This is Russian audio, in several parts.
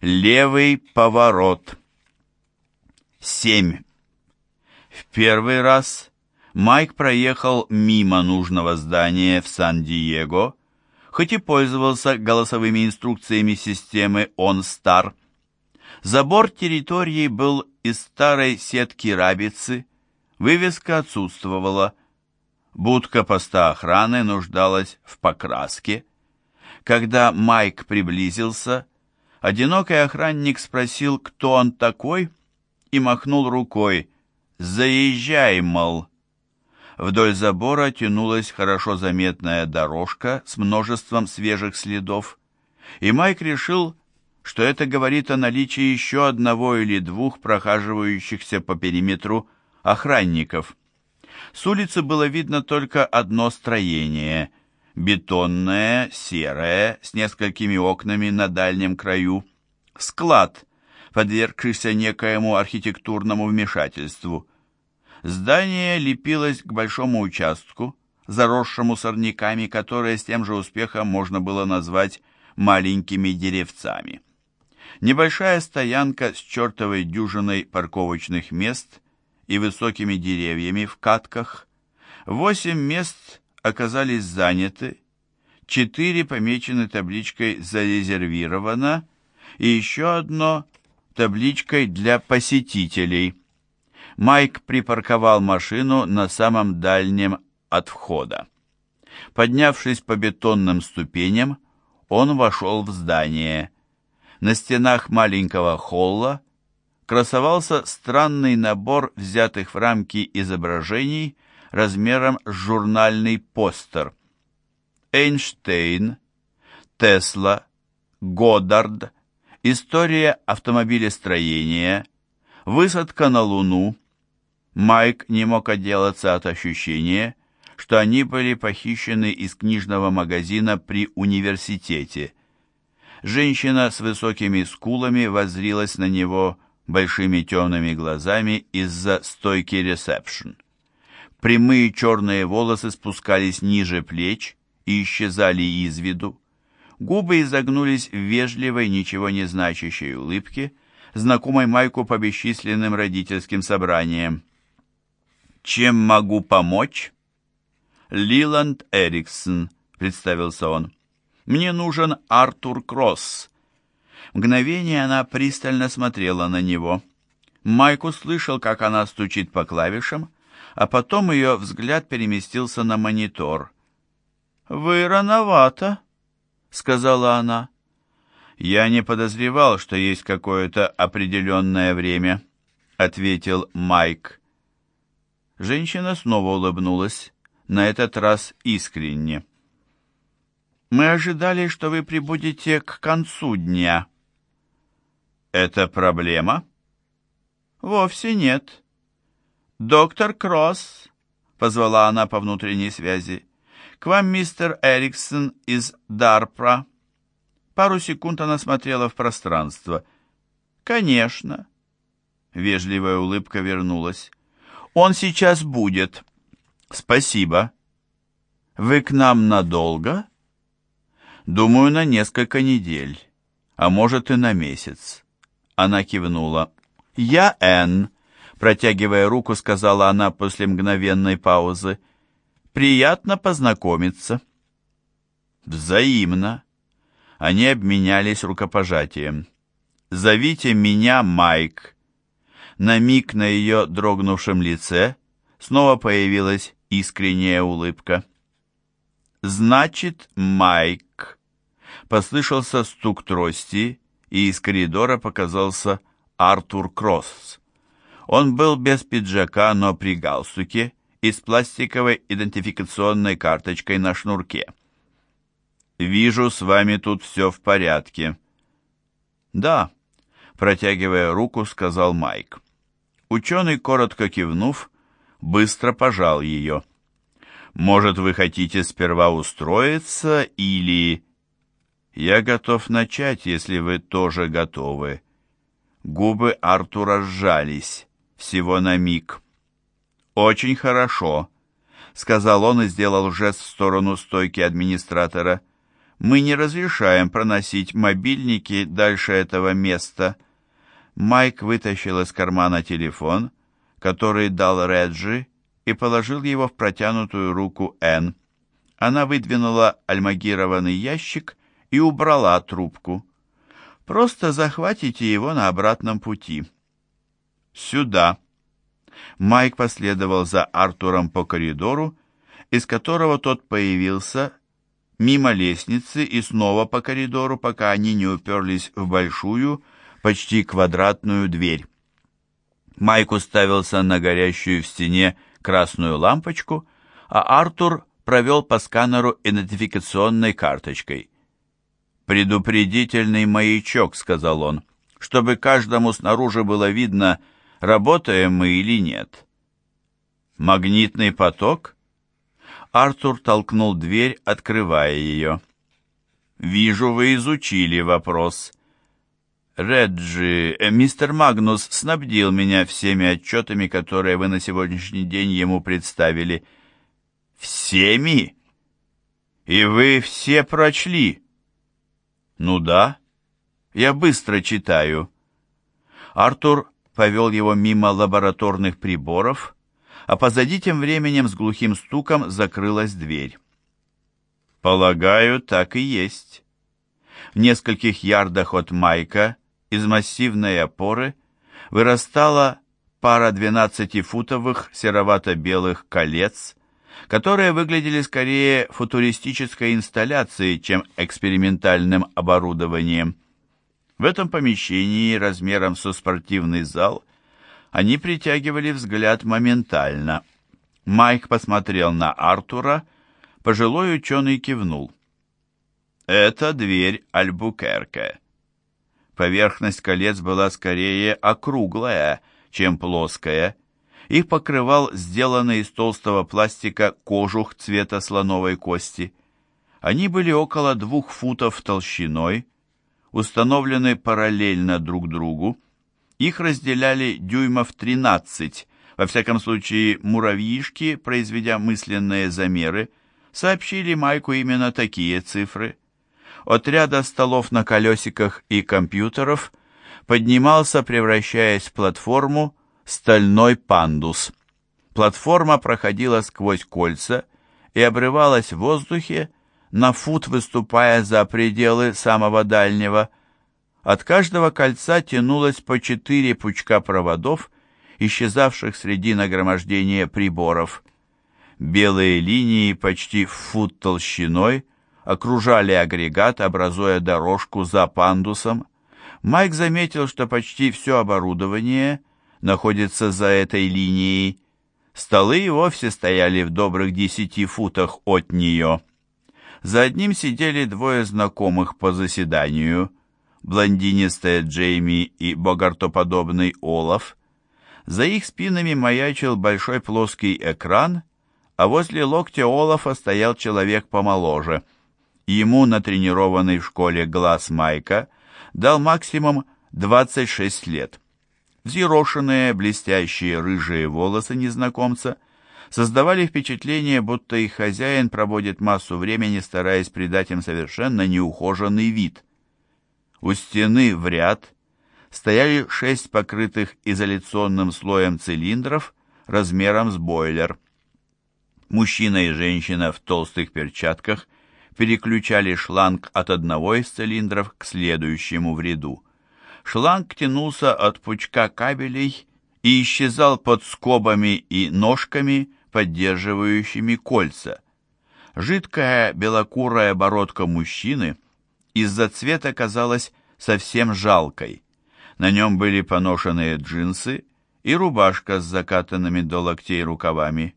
Левый поворот. 7. В первый раз Майк проехал мимо нужного здания в Сан-Диего, хоть и пользовался голосовыми инструкциями системы OnStar. Забор территории был из старой сетки рабицы, вывеска отсутствовала, будка поста охраны нуждалась в покраске. Когда Майк приблизился, одинокий охранник спросил, кто он такой, и махнул рукой. «Заезжай, мол!» Вдоль забора тянулась хорошо заметная дорожка с множеством свежих следов, и Майк решил, что это говорит о наличии еще одного или двух прохаживающихся по периметру охранников. С улицы было видно только одно строение – бетонное, серое, с несколькими окнами на дальнем краю. Склад, подвергшийся некоему архитектурному вмешательству – Здание лепилось к большому участку, заросшему сорняками, которые с тем же успехом можно было назвать маленькими деревцами. Небольшая стоянка с чертовой дюжиной парковочных мест и высокими деревьями в катках. Восемь мест оказались заняты, четыре помечены табличкой «Зарезервировано» и еще одно табличкой «Для посетителей». Майк припарковал машину на самом дальнем от входа. Поднявшись по бетонным ступеням, он вошел в здание. На стенах маленького холла красовался странный набор взятых в рамки изображений размером с журнальный постер. Эйнштейн, Тесла, Годдард, история автомобилестроения, высадка на Луну, Майк не мог отделаться от ощущения, что они были похищены из книжного магазина при университете. Женщина с высокими скулами воззрилась на него большими темными глазами из-за стойки ресепшн. Прямые черные волосы спускались ниже плеч и исчезали из виду. Губы изогнулись в вежливой, ничего не значащей улыбке, знакомой Майку по бесчисленным родительским собраниям. «Чем могу помочь?» «Лиланд Эриксон», — представился он. «Мне нужен Артур Кросс». Мгновение она пристально смотрела на него. Майк услышал, как она стучит по клавишам, а потом ее взгляд переместился на монитор. «Вы рановато», — сказала она. «Я не подозревал, что есть какое-то определенное время», — ответил Майк. Женщина снова улыбнулась, на этот раз искренне. «Мы ожидали, что вы прибудете к концу дня». «Это проблема?» «Вовсе нет». «Доктор Кросс», — позвала она по внутренней связи, — «к вам мистер Эриксон из Дарпра». Пару секунд она смотрела в пространство. «Конечно». Вежливая улыбка вернулась. Он сейчас будет. Спасибо. Вы к нам надолго? Думаю, на несколько недель, а может и на месяц. Она кивнула. Я Энн, протягивая руку, сказала она после мгновенной паузы. Приятно познакомиться. Взаимно. Они обменялись рукопожатием. «Зовите меня Майк», на миг на ее дрогнувшем лице снова появилась искренняя улыбка. «Значит, Майк!» Послышался стук трости, и из коридора показался Артур Кросс. Он был без пиджака, но при галстуке и с пластиковой идентификационной карточкой на шнурке. «Вижу, с вами тут все в порядке». «Да», — протягивая руку, сказал Майк. Ученый, коротко кивнув, быстро пожал ее. «Может, вы хотите сперва устроиться или...» «Я готов начать, если вы тоже готовы». Губы Артура сжались, всего на миг. «Очень хорошо», — сказал он и сделал жест в сторону стойки администратора. Мы не разрешаем проносить мобильники дальше этого места. Майк вытащил из кармана телефон, который дал Реджи, и положил его в протянутую руку Энн. Она выдвинула альмагированный ящик и убрала трубку. Просто захватите его на обратном пути. Сюда. Майк последовал за Артуром по коридору, из которого тот появился, мимо лестницы и снова по коридору, пока они не уперлись в большую, почти квадратную дверь. Майк уставился на горящую в стене красную лампочку, а Артур провел по сканеру идентификационной карточкой. «Предупредительный маячок», — сказал он, — «чтобы каждому снаружи было видно, работаем мы или нет». «Магнитный поток?» Артур толкнул дверь, открывая ее. «Вижу, вы изучили вопрос». «Реджи, э, мистер Магнус снабдил меня всеми отчетами, которые вы на сегодняшний день ему представили». «Всеми? И вы все прочли?» «Ну да. Я быстро читаю». Артур повел его мимо лабораторных приборов, а позади тем временем с глухим стуком закрылась дверь. «Полагаю, так и есть». В нескольких ярдах от Майка из массивной опоры вырастала пара 12-футовых серовато-белых колец, которые выглядели скорее футуристической инсталляцией, чем экспериментальным оборудованием. В этом помещении размером со спортивный зал они притягивали взгляд моментально. Майк посмотрел на Артура, пожилой ученый кивнул. «Это дверь Альбукерке». Поверхность колец была скорее округлая, чем плоская. Их покрывал сделанный из толстого пластика кожух цвета слоновой кости. Они были около двух футов толщиной, установлены параллельно друг другу, их разделяли дюймов 13. Во всяком случае, муравьишки, произведя мысленные замеры, сообщили Майку именно такие цифры. От ряда столов на колесиках и компьютеров поднимался, превращаясь в платформу, стальной пандус. Платформа проходила сквозь кольца и обрывалась в воздухе, на фут выступая за пределы самого дальнего, от каждого кольца тянулось по четыре пучка проводов, исчезавших среди нагромождения приборов. Белые линии почти в фут толщиной окружали агрегат, образуя дорожку за пандусом. Майк заметил, что почти все оборудование находится за этой линией. Столы и вовсе стояли в добрых десяти футах от нее. За одним сидели двое знакомых по заседанию – блондинистая Джейми и богартоподобный Олаф. За их спинами маячил большой плоский экран, а возле локтя Олафа стоял человек помоложе. Ему натренированный в школе глаз Майка дал максимум 26 лет. Взъерошенные, блестящие рыжие волосы незнакомца создавали впечатление, будто их хозяин проводит массу времени, стараясь придать им совершенно неухоженный вид – у стены в ряд стояли шесть покрытых изоляционным слоем цилиндров размером с бойлер. Мужчина и женщина в толстых перчатках переключали шланг от одного из цилиндров к следующему в ряду. Шланг тянулся от пучка кабелей и исчезал под скобами и ножками, поддерживающими кольца. Жидкая белокурая бородка мужчины – из-за цвета казалась совсем жалкой. На нем были поношенные джинсы и рубашка с закатанными до локтей рукавами.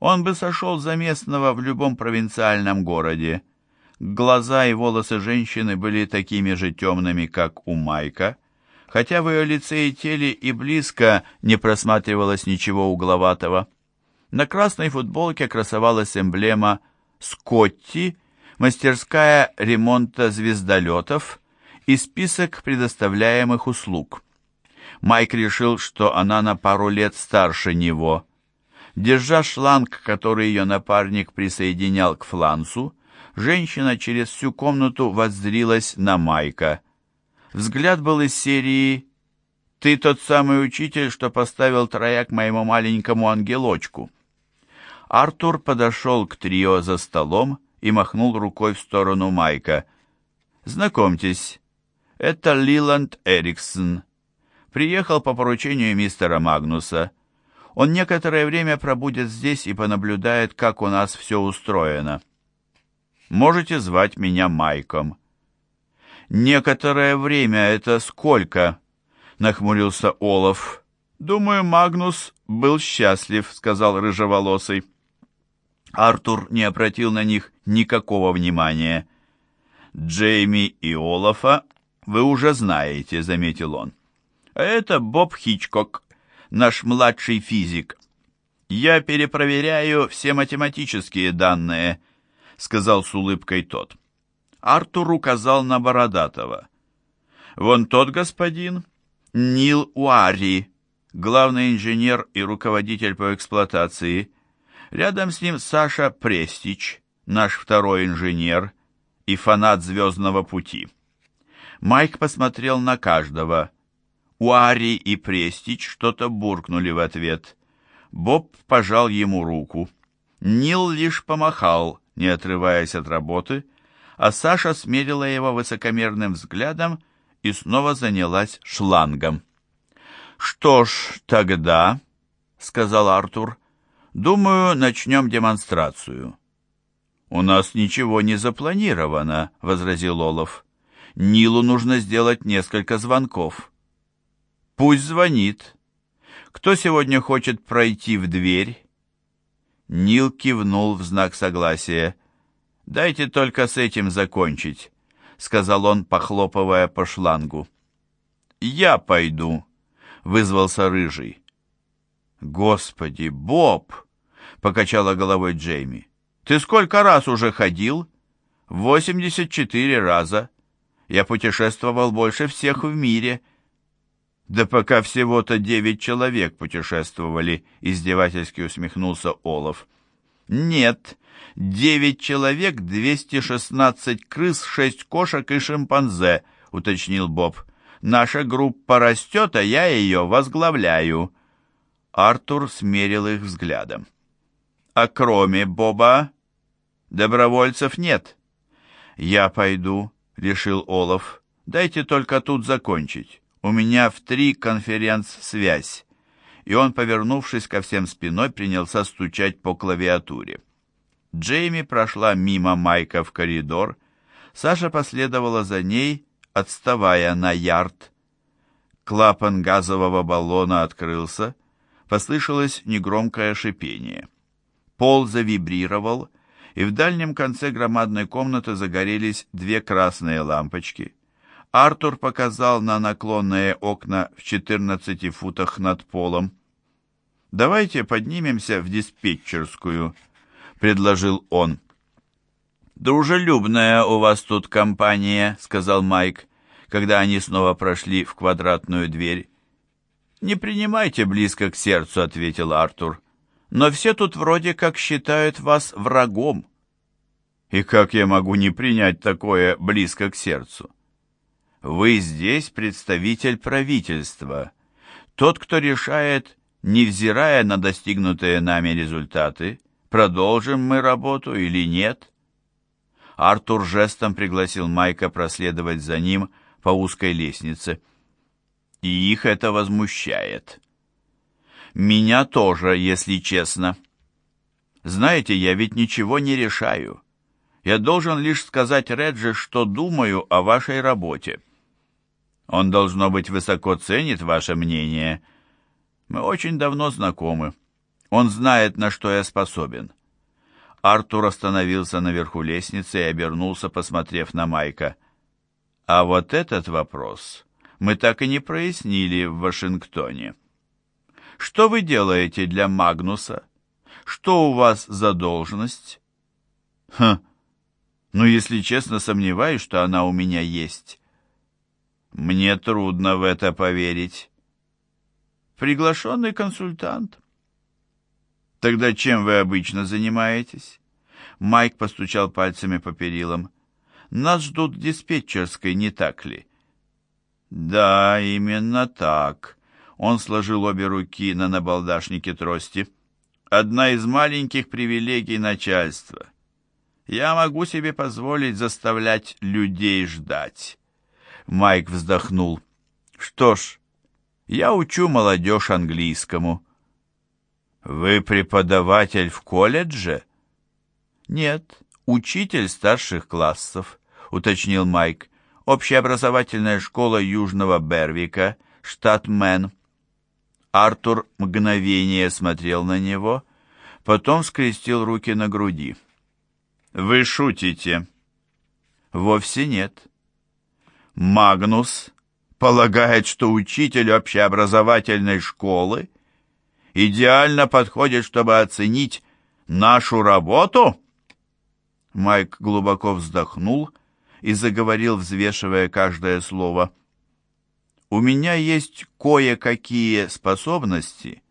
Он бы сошел за местного в любом провинциальном городе. Глаза и волосы женщины были такими же темными, как у Майка, хотя в ее лице и теле и близко не просматривалось ничего угловатого. На красной футболке красовалась эмблема «Скотти» мастерская ремонта звездолетов и список предоставляемых услуг. Майк решил, что она на пару лет старше него. Держа шланг, который ее напарник присоединял к флансу, Женщина через всю комнату воззрилась на Майка. Взгляд был из серии «Ты тот самый учитель, что поставил трояк моему маленькому ангелочку». Артур подошел к трио за столом и махнул рукой в сторону Майка. «Знакомьтесь, это Лиланд Эриксон. Приехал по поручению мистера Магнуса. Он некоторое время пробудет здесь и понаблюдает, как у нас все устроено. Можете звать меня Майком». «Некоторое время — это сколько?» — нахмурился Олаф. «Думаю, Магнус был счастлив», — сказал рыжеволосый. Артур не обратил на них никакого внимания. «Джейми и Олафа вы уже знаете», — заметил он. «А это Боб Хичкок, наш младший физик. Я перепроверяю все математические данные», — сказал с улыбкой тот. Артур указал на Бородатого. «Вон тот господин, Нил Уари, главный инженер и руководитель по эксплуатации, — Рядом с ним Саша Престич, наш второй инженер и фанат «Звездного пути». Майк посмотрел на каждого. Уари и Престич что-то буркнули в ответ. Боб пожал ему руку. Нил лишь помахал, не отрываясь от работы, а Саша смерила его высокомерным взглядом и снова занялась шлангом. «Что ж, тогда», — сказал Артур, Думаю, начнем демонстрацию. У нас ничего не запланировано, возразил Олов. Нилу нужно сделать несколько звонков. Пусть звонит. Кто сегодня хочет пройти в дверь? Нил кивнул в знак согласия. «Дайте только с этим закончить», — сказал он, похлопывая по шлангу. «Я пойду», — вызвался Рыжий. «Господи, Боб!» — покачала головой Джейми. «Ты сколько раз уже ходил?» «Восемьдесят четыре раза. Я путешествовал больше всех в мире». «Да пока всего-то девять человек путешествовали», — издевательски усмехнулся Олаф. «Нет, девять человек, двести шестнадцать крыс, шесть кошек и шимпанзе», — уточнил Боб. «Наша группа растет, а я ее возглавляю». Артур смерил их взглядом. «А кроме Боба добровольцев нет». «Я пойду», — решил Олаф. «Дайте только тут закончить. У меня в три конференц-связь». И он, повернувшись ко всем спиной, принялся стучать по клавиатуре. Джейми прошла мимо Майка в коридор. Саша последовала за ней, отставая на ярд. Клапан газового баллона открылся, послышалось негромкое шипение. Пол завибрировал, и в дальнем конце громадной комнаты загорелись две красные лампочки. Артур показал на наклонные окна в 14 футах над полом. «Давайте поднимемся в диспетчерскую», — предложил он. «Дружелюбная у вас тут компания», — сказал Майк, когда они снова прошли в квадратную дверь. «Не принимайте близко к сердцу», — ответил Артур. «Но все тут вроде как считают вас врагом». «И как я могу не принять такое близко к сердцу?» «Вы здесь представитель правительства, тот, кто решает, невзирая на достигнутые нами результаты, продолжим мы работу или нет». Артур жестом пригласил Майка проследовать за ним по узкой лестнице и их это возмущает. Меня тоже, если честно. Знаете, я ведь ничего не решаю. Я должен лишь сказать Реджи, что думаю о вашей работе. Он, должно быть, высоко ценит ваше мнение. Мы очень давно знакомы. Он знает, на что я способен. Артур остановился наверху лестницы и обернулся, посмотрев на Майка. А вот этот вопрос мы так и не прояснили в Вашингтоне. Что вы делаете для Магнуса? Что у вас за должность? Хм, ну, если честно, сомневаюсь, что она у меня есть. Мне трудно в это поверить. Приглашенный консультант. Тогда чем вы обычно занимаетесь? Майк постучал пальцами по перилам. «Нас ждут диспетчерской, не так ли?» «Да, именно так». Он сложил обе руки на набалдашнике трости. «Одна из маленьких привилегий начальства. Я могу себе позволить заставлять людей ждать». Майк вздохнул. «Что ж, я учу молодежь английскому». «Вы преподаватель в колледже?» «Нет, учитель старших классов», — уточнил Майк. «Общеобразовательная школа Южного Бервика, штат Мэн». Артур мгновение смотрел на него, потом скрестил руки на груди. «Вы шутите?» «Вовсе нет». «Магнус полагает, что учитель общеобразовательной школы идеально подходит, чтобы оценить нашу работу?» Майк глубоко вздохнул и заговорил, взвешивая каждое слово. «У меня есть кое-какие способности,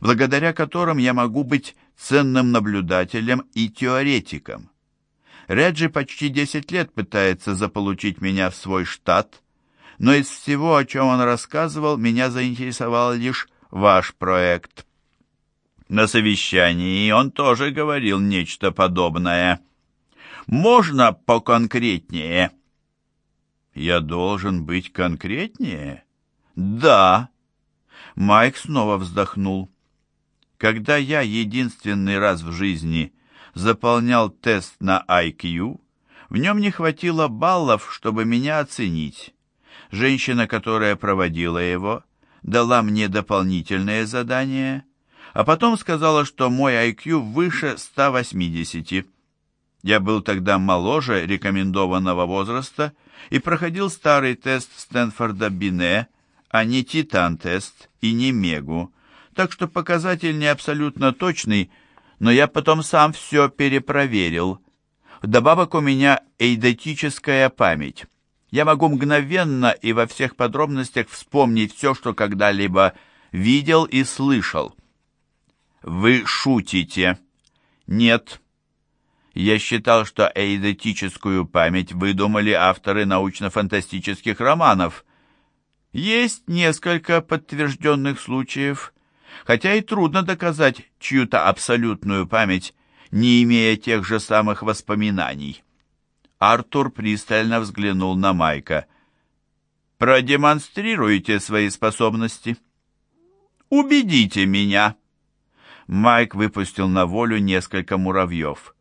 благодаря которым я могу быть ценным наблюдателем и теоретиком. Реджи почти 10 лет пытается заполучить меня в свой штат, но из всего, о чем он рассказывал, меня заинтересовал лишь ваш проект. На совещании он тоже говорил нечто подобное. Можно поконкретнее? Я должен быть конкретнее? Да. Майк снова вздохнул. Когда я единственный раз в жизни заполнял тест на IQ, в нем не хватило баллов, чтобы меня оценить. Женщина, которая проводила его, дала мне дополнительное задание, а потом сказала, что мой IQ выше 180. Я был тогда моложе рекомендованного возраста и проходил старый тест Стэнфорда Бине, а не Титан-тест и не Мегу, так что показатель не абсолютно точный, но я потом сам все перепроверил. Вдобавок у меня эйдетическая память. Я могу мгновенно и во всех подробностях вспомнить все, что когда-либо видел и слышал. Вы шутите? Нет. Я считал, что эйдетическую память выдумали авторы научно-фантастических романов. Есть несколько подтвержденных случаев, хотя и трудно доказать чью-то абсолютную память, не имея тех же самых воспоминаний. Артур пристально взглянул на Майка. «Продемонстрируйте свои способности». «Убедите меня». Майк выпустил на волю несколько муравьев.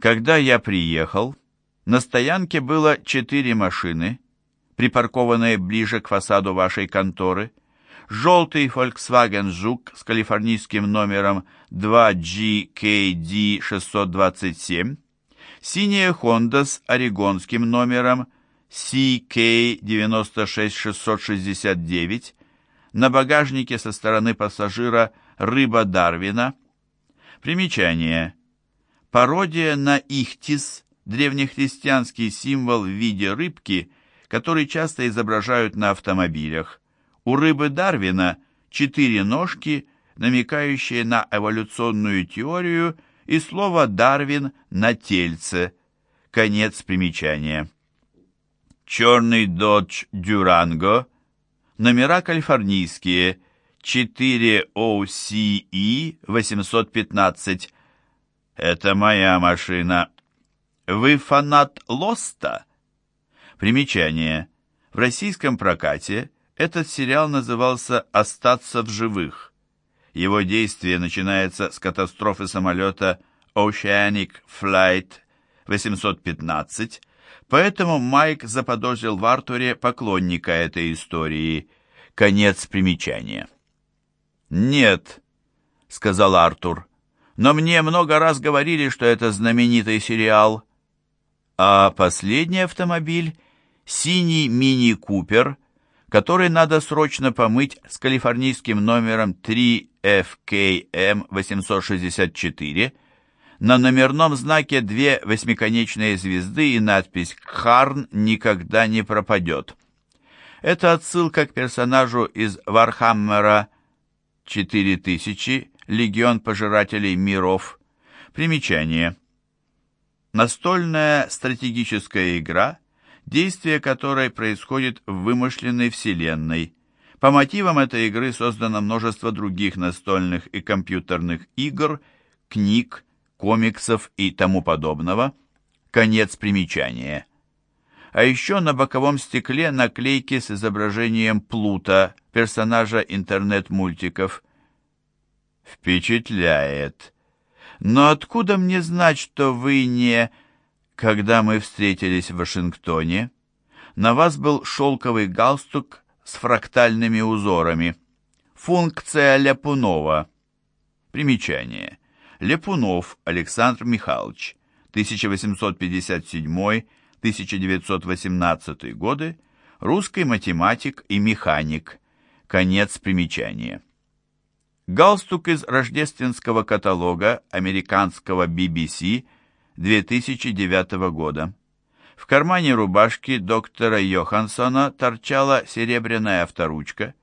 Когда я приехал, на стоянке было четыре машины, припаркованные ближе к фасаду вашей конторы. Желтый Volkswagen Жук с калифорнийским номером 2GKD627, Синяя Honda с орегонским номером CK96669, на багажнике со стороны пассажира рыба Дарвина. Примечание. Пародия на Ихтис, древнехристианский символ в виде рыбки, который часто изображают на автомобилях. У рыбы Дарвина четыре ножки, намекающие на эволюционную теорию – и слово «Дарвин» на тельце. Конец примечания. Черный Dodge Durango, номера калифорнийские, 4 OCE 815. Это моя машина. Вы фанат Лоста? Примечание. В российском прокате этот сериал назывался «Остаться в живых». Его действие начинается с катастрофы самолета Oceanic Flight 815, поэтому Майк заподозрил в Артуре поклонника этой истории. Конец примечания. «Нет», — сказал Артур, — «но мне много раз говорили, что это знаменитый сериал». А последний автомобиль — синий мини-купер — который надо срочно помыть с калифорнийским номером 3FKM864. На номерном знаке две восьмиконечные звезды и надпись «Харн никогда не пропадет». Это отсылка к персонажу из Вархаммера 4000 «Легион пожирателей миров». Примечание. Настольная стратегическая игра, действие которой происходит в вымышленной вселенной. По мотивам этой игры создано множество других настольных и компьютерных игр, книг, комиксов и тому подобного. Конец примечания. А еще на боковом стекле наклейки с изображением Плута, персонажа интернет-мультиков. Впечатляет. Но откуда мне знать, что вы не... Когда мы встретились в Вашингтоне, на вас был шелковый галстук с фрактальными узорами. Функция Ляпунова. Примечание. Лепунов Александр Михайлович, 1857-1918 годы, русский математик и механик. Конец примечания. Галстук из рождественского каталога американского BBC 2009 года. В кармане рубашки доктора Йоханссона торчала серебряная авторучка,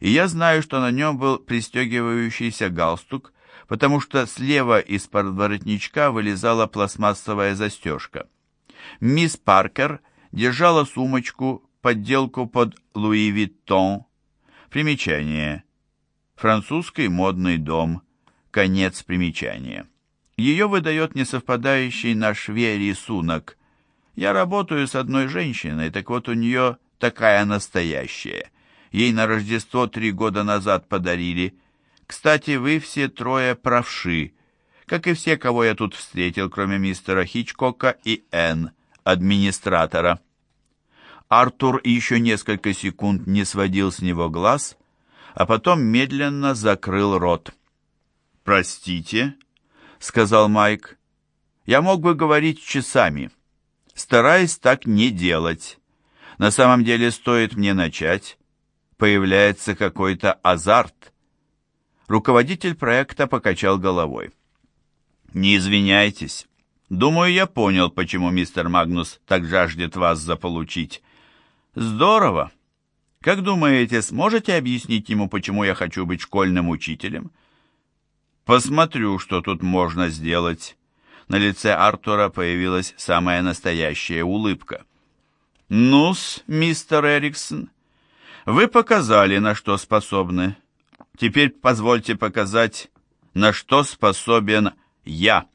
и я знаю, что на нем был пристегивающийся галстук, потому что слева из-под воротничка вылезала пластмассовая застежка. Мисс Паркер держала сумочку, подделку под Louis Vuitton. Примечание. Французский модный дом. Конец примечания. Ее выдает несовпадающий на шве рисунок. Я работаю с одной женщиной, так вот у нее такая настоящая. Ей на Рождество три года назад подарили – кстати, вы все трое правши, как и все, кого я тут встретил, кроме мистера Хичкока и Энн, администратора. Артур еще несколько секунд не сводил с него глаз, а потом медленно закрыл рот. «Простите», — сказал Майк, — «я мог бы говорить часами, стараясь так не делать. На самом деле, стоит мне начать, появляется какой-то азарт». Руководитель проекта покачал головой. «Не извиняйтесь. Думаю, я понял, почему мистер Магнус так жаждет вас заполучить. Здорово. Как думаете, сможете объяснить ему, почему я хочу быть школьным учителем?» «Посмотрю, что тут можно сделать». На лице Артура появилась самая настоящая улыбка. «Ну-с, мистер Эриксон, вы показали, на что способны. Теперь позвольте показать, на что способен я.